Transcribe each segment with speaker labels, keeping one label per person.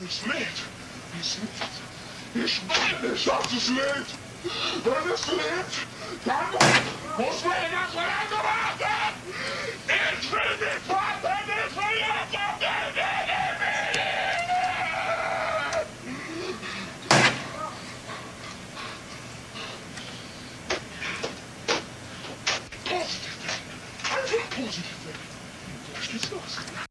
Speaker 1: Nicht lebt. Nicht lebt. Ich meine nicht, dass es lebt. Wenn es lebt, dann muss man in das verlangen warten. Ich will nicht warten, ich will jetzt auf den Positiv werden. Und da
Speaker 2: steht's los.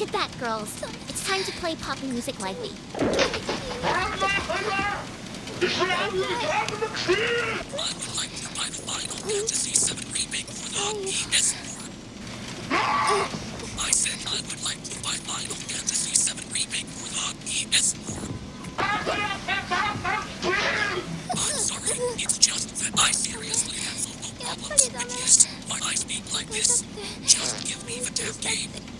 Speaker 2: Look at that, girls. It's time to play pop music lively.
Speaker 3: I like to buy the Final Fantasy VII Remake for the PS4. I said I would like to buy Final Fantasy VII Remake for the PS4. I'm sorry, it's just that I seriously have vocal problems when used. Why I speak like this? Just give me the damn game.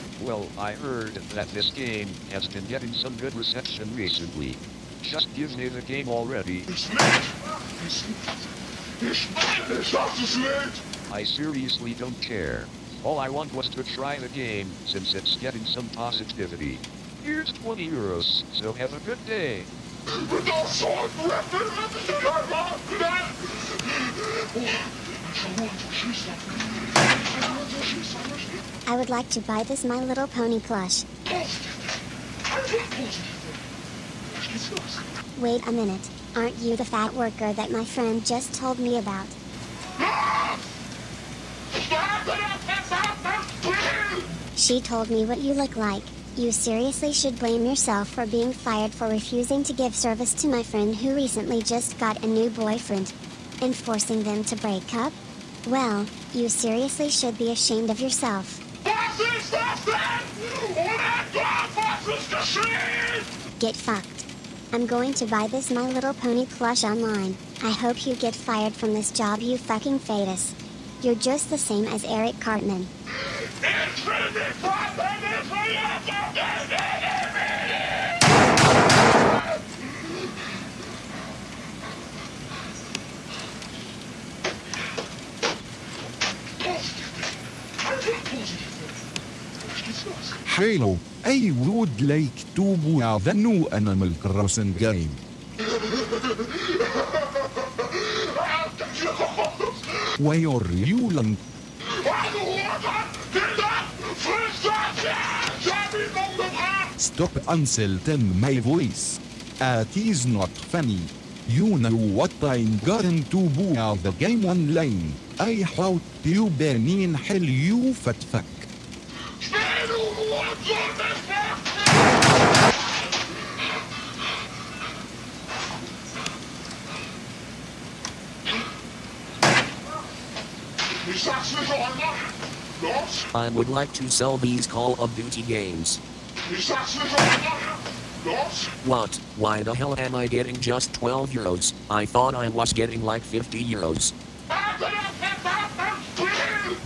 Speaker 4: Well, I heard that this game has been getting some good reception recently. Just give me the game already.
Speaker 1: It's late. It's late. Ich meine, schaffst es late.
Speaker 4: I seriously don't care. All I want was to try the game, since it's getting some positivity. Here's 20 euros, so have a good day.
Speaker 5: I would like to buy this My Little Pony plush. Wait a minute, aren't you the fat worker that my friend just told me about? She told me what you look like. You seriously should blame yourself for being fired for refusing to give service to my friend who recently just got a new boyfriend. And forcing them to break up? Well, you seriously should be ashamed of yourself.
Speaker 1: Was ist das denn? Mein Gott, was ist geschehen?
Speaker 5: Get fucked. I'm going to buy this My Little Pony plush online. I hope you get fired from this job, you fucking fetus. You're just the same as Eric Cartman.
Speaker 6: Hello, I would like to buy the new Animal Crossing game. Why are you lying? Stop insulting my voice. It is not funny. You know what I'm going to buy the game online. I hope you burn in hell you fat fuck.
Speaker 3: I would like to sell these Call of Duty games. What? Why the hell am I getting just 12 euros? I thought I was getting like 50 euros.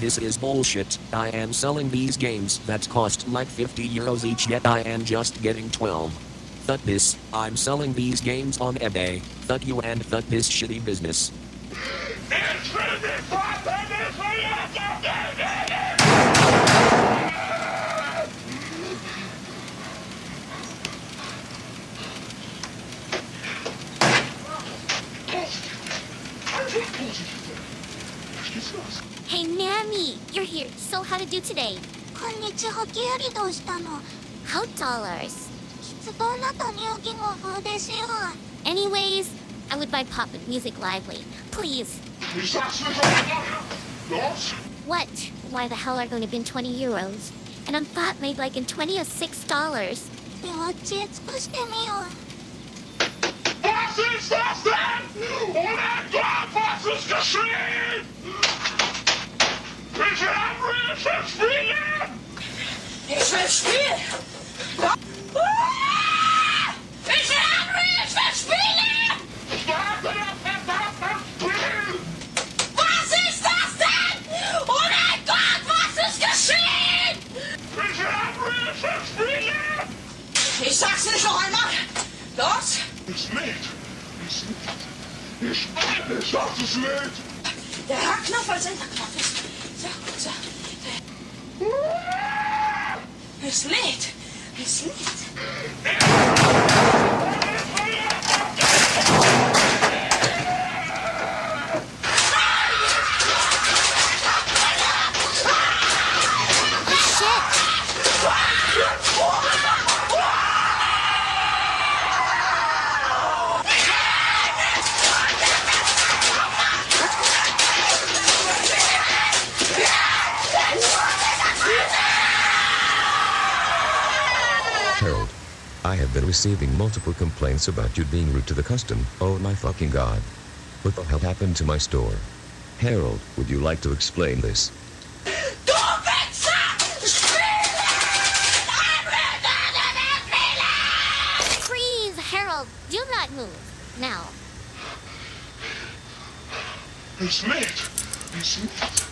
Speaker 3: This is bullshit. I am selling these games that cost like 50 euros each yet I am just getting 12. Thut this, I'm selling these games on eBay. Thut you and thut this shitty business.
Speaker 2: Hey, Nami! You're here. So how to do today?
Speaker 7: こんにちは、ギュウリどうしたの
Speaker 2: How dollars? Anyways, I would buy pop'n music lively. Please. What? Why the hell are going to be 20 euros? And I'm fat made like in 20 or 6 dollars.
Speaker 7: では知恵尽くしてみよう。
Speaker 1: Was ist oh das denn? Unentwar, was ist geschehen? Ich habe Hilfe spielen!
Speaker 8: Ich will spielen! Ich will spielen!
Speaker 1: Starte das verdammte Spiel!
Speaker 8: Was ist das denn? Oh mein Gott, was ist geschehen?
Speaker 1: Ich habe Hilfe spielen!
Speaker 8: Ich sag's nicht noch einmal. Los!
Speaker 1: Es lädt! Es lädt! Ich meine, ich sag es lädt!
Speaker 8: Der Knopf als Enterknopf Es lädt. Es
Speaker 9: been receiving multiple complaints about you being rude to the custom. Oh my fucking god. What the hell happened to my store? Harold, would you like to explain this?
Speaker 8: Du Wichser! Spielen! Ein Rennen Spielen!
Speaker 2: Freeze, Harold! Do not move. Now.
Speaker 1: Es lädt! Es lädt!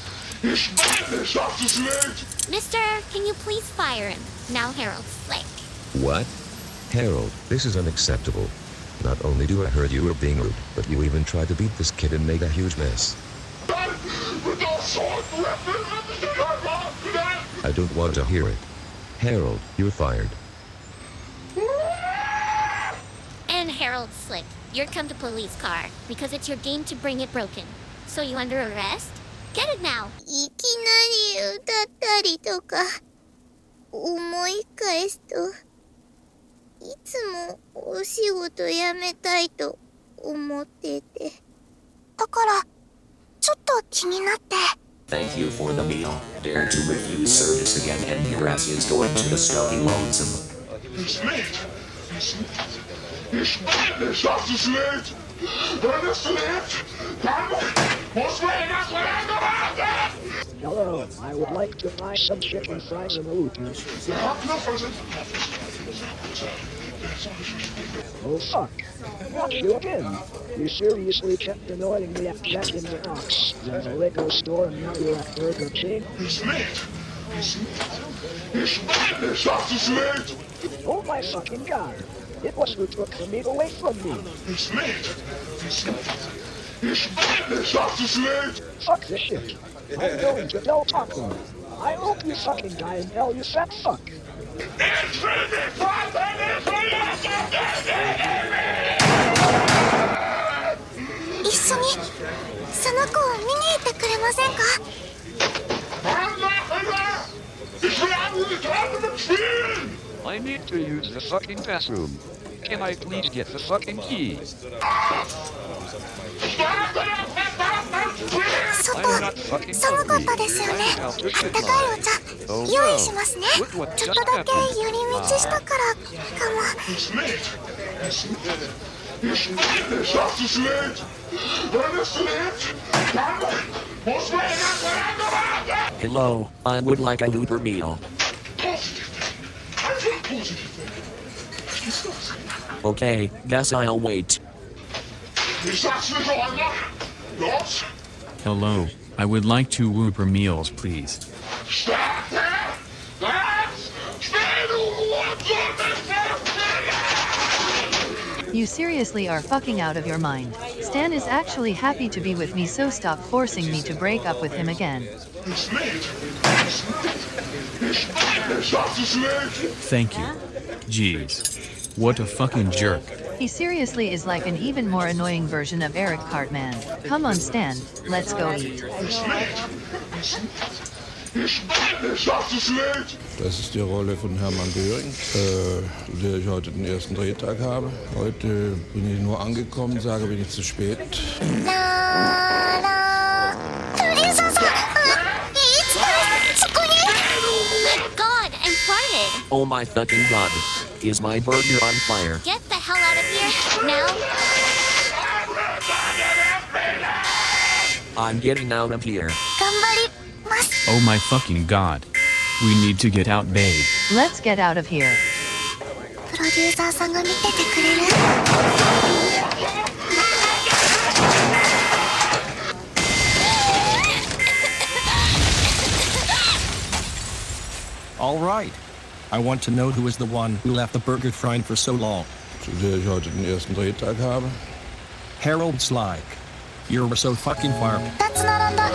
Speaker 1: Ich meine, ich sag es lädt!
Speaker 2: Mister, can you please fire him? Now Harold Slick.
Speaker 9: What? Harold, this is unacceptable. Not only do I heard you were being rude, but you even tried to beat this kid and made a huge mess.
Speaker 1: Nein! Mit der Swordweapon hab ich dich einfach abgelenkt!
Speaker 9: I don't want to hear it. Harold, you're fired.
Speaker 2: And Harold Slick, you're come to police car because it's your game to bring it broken. So you under arrest? Get it now.
Speaker 7: いきなり歌ったりとか思い返すと いつもお仕事辞めたいと思っててだからちょっと気になって
Speaker 3: Thank you for the meal. Dare to refuse service again and your ass is going to the stony lonesome.
Speaker 1: Lädt! Ich meine, ich sag es lädt! Wenn es lädt, dann muss man das Gelände warten!
Speaker 10: Hello, I would like to buy some chicken fries and oodles.
Speaker 1: Der Knopf ist
Speaker 10: Oh fuck. You again. You seriously kept annoying me at Jack in the Box, then the Lego store, and now you're at Burger King?
Speaker 1: Es lädt! Ich meine, ich sag es lädt!
Speaker 10: Oh my fucking god. It was who took the meat away from me.
Speaker 1: Es lädt! Ich meine, ich sag es lädt!
Speaker 10: Fuck this shit. I'm going to tell Popcorn. I hope you fucking die in hell, you fat fuck.
Speaker 7: 一緒にその子を見に行ってくれませんか外寒かったですよねあったかいお茶用意しますねちょっとだけ寄り道したからかも
Speaker 3: Hello, I would like a Uber meal. Okay, guess I'll wait.
Speaker 1: Is that
Speaker 11: Hello, I would like two Uber meals, please.
Speaker 1: Starte! Das! Spiel, du Hurensohn!
Speaker 12: You seriously are fucking out of your mind. Stan is actually happy to be with me, so stop forcing me to break up with him again.
Speaker 1: Es lädt! Es lädt! Ich meine, ich sag es lädt!
Speaker 11: Thank you. Jeez. What a fucking jerk.
Speaker 12: He seriously is like an even more annoying version of Eric Cartman. Come on, Stan, let's go eat.
Speaker 1: Das ist die Rolle von Hermann Göring, äh, der ich heute den ersten Drehtag habe. Heute äh, bin ich nur angekommen, sage, bin ich zu spät.
Speaker 2: La, la.
Speaker 3: Oh my fucking god. Is my burger on fire?
Speaker 2: Get now?
Speaker 3: I'm getting out of here.
Speaker 11: Oh my fucking god. We need to get out, babe.
Speaker 12: Let's get out of here.
Speaker 13: All right. I want to know who is the one who left the burger frying for so long
Speaker 1: Zu der ich heute den ersten Drehtag habe.
Speaker 13: Harold Slyke. You're so fucking fired.
Speaker 14: 2つ並んだ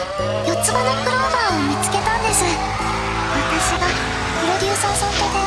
Speaker 14: 四つ葉のクローバーを見つけたんです私がプロデューサーさんと出会